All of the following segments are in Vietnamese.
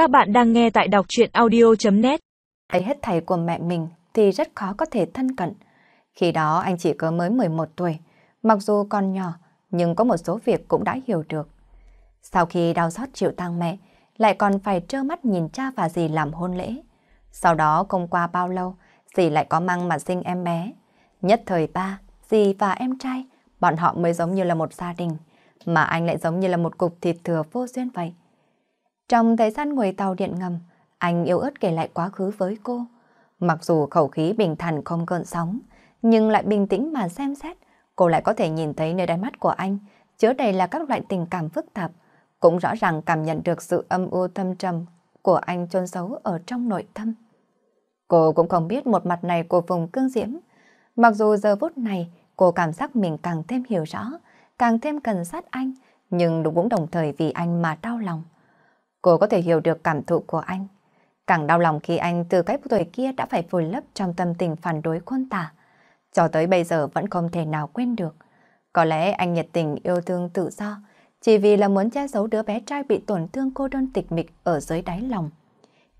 Các bạn đang nghe tại đọc chuyện audio.net Thấy hết thầy của mẹ mình thì rất khó có thể thân cận. Khi đó anh chỉ có mới 11 tuổi, mặc dù còn nhỏ nhưng có một số việc cũng đã hiểu được. Sau khi đau xót chịu tang mẹ, lại còn phải trơ mắt nhìn cha và dì làm hôn lễ. Sau đó không qua bao lâu, dì lại có mang mà sinh em bé. Nhất thời ba, dì và em trai, bọn họ mới giống như là một gia đình, mà anh lại giống như là một cục thịt thừa vô duyên vậy. Trong thời gian ngồi tàu điện ngầm, anh yêu ớt kể lại quá khứ với cô. Mặc dù khẩu khí bình thản không cơn sóng, nhưng lại bình tĩnh mà xem xét, cô lại có thể nhìn thấy nơi đáy mắt của anh chứa đầy là các loại tình cảm phức tạp, cũng rõ ràng cảm nhận được sự âm u thâm trầm của anh chôn giấu ở trong nội tâm. Cô cũng không biết một mặt này của vùng cương diễm. Mặc dù giờ phút này cô cảm giác mình càng thêm hiểu rõ, càng thêm cần sát anh, nhưng cũng đồng thời vì anh mà đau lòng. Cô có thể hiểu được cảm thụ của anh. Càng đau lòng khi anh từ cái tuổi kia đã phải vùi lấp trong tâm tình phản đối khôn tả. Cho tới bây giờ vẫn không thể nào quên được. Có lẽ anh nhiệt tình yêu thương tự do, chỉ vì là muốn che giấu đứa bé trai bị tổn thương cô đơn tịch mịch ở dưới đáy lòng.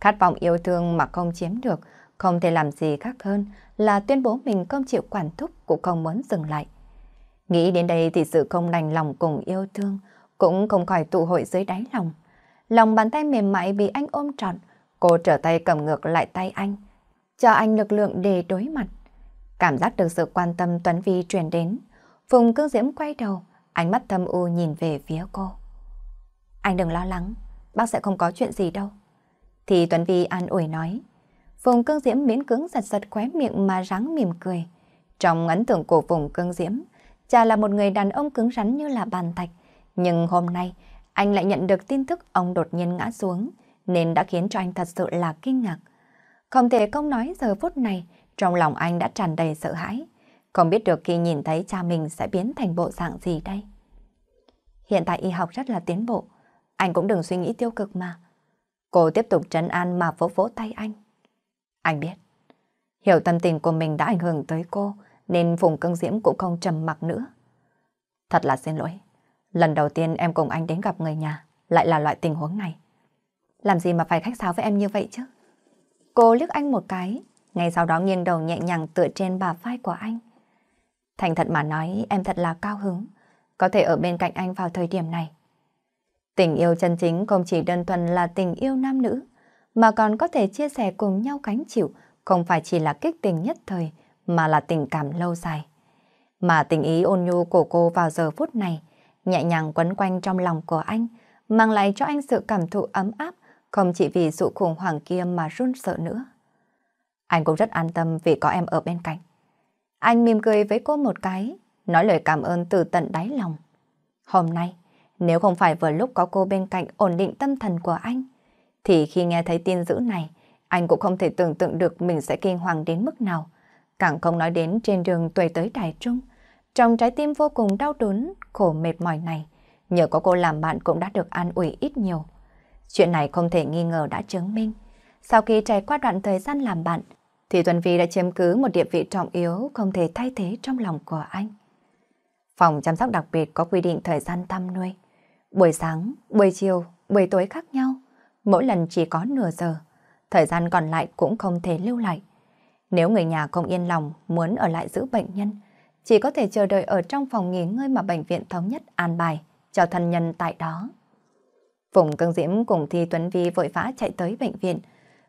Khát vọng yêu thương mà không chiếm được, không thể làm gì khác hơn là tuyên bố mình không chịu quản thúc cũng không muốn dừng lại. Nghĩ đến đây thì sự không đành lòng cùng yêu thương cũng không khỏi tụ hội dưới đáy lòng. Lòng bàn tay mềm mại bị anh ôm trọn, cô trở tay cầm ngược lại tay anh, cho anh lực lượng để đối mặt. Cảm giác được sự quan tâm Tuấn Vi truyền đến, Phùng Cương Diễm quay đầu, ánh mắt thâm u nhìn về phía cô. Anh đừng lo lắng, bác sẽ không có chuyện gì đâu. Thì Tuấn Vi an ủi nói. Phùng Cương Diễm miễn cứng giật giật khóe miệng mà ráng mỉm cười. Trong ấn tượng của Phùng Cương Diễm, cha là một người đàn ông cứng rắn như là bàn thạch. Nhưng hôm nay, anh lại nhận được tin tức ông đột nhiên ngã xuống, nên đã khiến cho anh thật sự là kinh ngạc. Không thể không nói giờ phút này, trong lòng anh đã tràn đầy sợ hãi. Không biết được khi nhìn thấy cha mình sẽ biến thành bộ dạng gì đây. Hiện tại y học rất là tiến bộ, anh cũng đừng suy nghĩ tiêu cực mà. Cô tiếp tục trấn an mà vỗ vỗ tay anh. Anh biết, hiểu tâm tình của mình đã ảnh hưởng tới cô, nên Phùng Cương Diễm cũng không trầm mặc nữa. Thật là xin lỗi. Lần đầu tiên em cùng anh đến gặp người nhà, lại là loại tình huống này. Làm gì mà phải khách sáo với em như vậy chứ? Cô liếc anh một cái, ngay sau đó nghiêng đầu nhẹ nhàng tựa trên bà vai của anh. Thành thật mà nói, em thật là cao hứng, có thể ở bên cạnh anh vào thời điểm này. Tình yêu chân chính không chỉ đơn thuần là tình yêu nam nữ, mà còn có thể chia sẻ cùng nhau cánh chịu, không phải chỉ là kích tình nhất thời, mà là tình cảm lâu dài. Mà tình ý ôn nhu của cô vào giờ phút này, nhẹ nhàng quấn quanh trong lòng của anh, mang lại cho anh sự cảm thụ ấm áp, không chỉ vì sự khủng hoảng kia mà run sợ nữa. Anh cũng rất an tâm vì có em ở bên cạnh. Anh mỉm cười với cô một cái, nói lời cảm ơn từ tận đáy lòng. Hôm nay, nếu không phải vừa lúc có cô bên cạnh ổn định tâm thần của anh, thì khi nghe thấy tin dữ này, anh cũng không thể tưởng tượng được mình sẽ kinh hoàng đến mức nào. Càng không nói đến trên đường tuổi tới Đài Trung, trong trái tim vô cùng đau đớn, khổ mệt mỏi này, nhờ có cô làm bạn cũng đã được an ủi ít nhiều. Chuyện này không thể nghi ngờ đã chứng minh. Sau khi trải qua đoạn thời gian làm bạn, thì Tuần Vi đã chiếm cứ một địa vị trọng yếu không thể thay thế trong lòng của anh. Phòng chăm sóc đặc biệt có quy định thời gian thăm nuôi. Buổi sáng, buổi chiều, buổi tối khác nhau. Mỗi lần chỉ có nửa giờ. Thời gian còn lại cũng không thể lưu lại. Nếu người nhà không yên lòng muốn ở lại giữ bệnh nhân, chỉ có thể chờ đợi ở trong phòng nghỉ ngơi mà bệnh viện thống nhất an bài cho thân nhân tại đó. Phùng Cương Diễm cùng Thi Tuấn Vi vội vã chạy tới bệnh viện,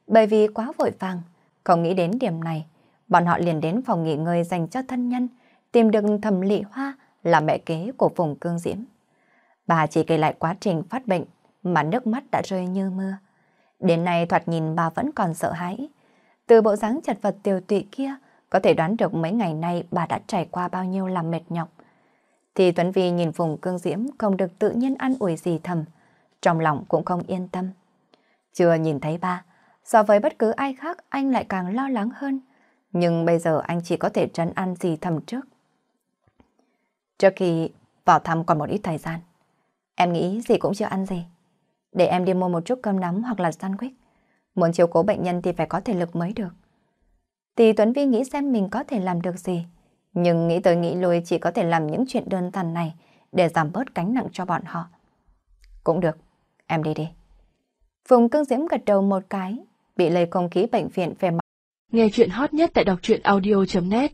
bởi vì quá vội vàng, không nghĩ đến điểm này, bọn họ liền đến phòng nghỉ ngơi dành cho thân nhân, tìm được thẩm lị hoa là mẹ kế của Phùng Cương Diễm. Bà chỉ kể lại quá trình phát bệnh mà nước mắt đã rơi như mưa. Đến nay thoạt nhìn bà vẫn còn sợ hãi. Từ bộ dáng chật vật tiêu tụy kia, có thể đoán được mấy ngày nay bà đã trải qua bao nhiêu làm mệt nhọc. Thì Tuấn Vi nhìn vùng Cương Diễm không được tự nhiên ăn ủi gì thầm, trong lòng cũng không yên tâm. Chưa nhìn thấy ba, so với bất cứ ai khác anh lại càng lo lắng hơn. Nhưng bây giờ anh chỉ có thể trấn an gì thầm trước. Trước khi vào thăm còn một ít thời gian, em nghĩ gì cũng chưa ăn gì. Để em đi mua một chút cơm nắm hoặc là sandwich. Muốn chiếu cố bệnh nhân thì phải có thể lực mới được. Thì Tuấn Vi nghĩ xem mình có thể làm được gì. Nhưng nghĩ tới nghĩ lui chỉ có thể làm những chuyện đơn giản này để giảm bớt cánh nặng cho bọn họ. Cũng được, em đi đi. Phùng cương diễm gật đầu một cái, bị lây không khí bệnh viện về mặt. Nghe chuyện hot nhất tại đọc truyện audio.net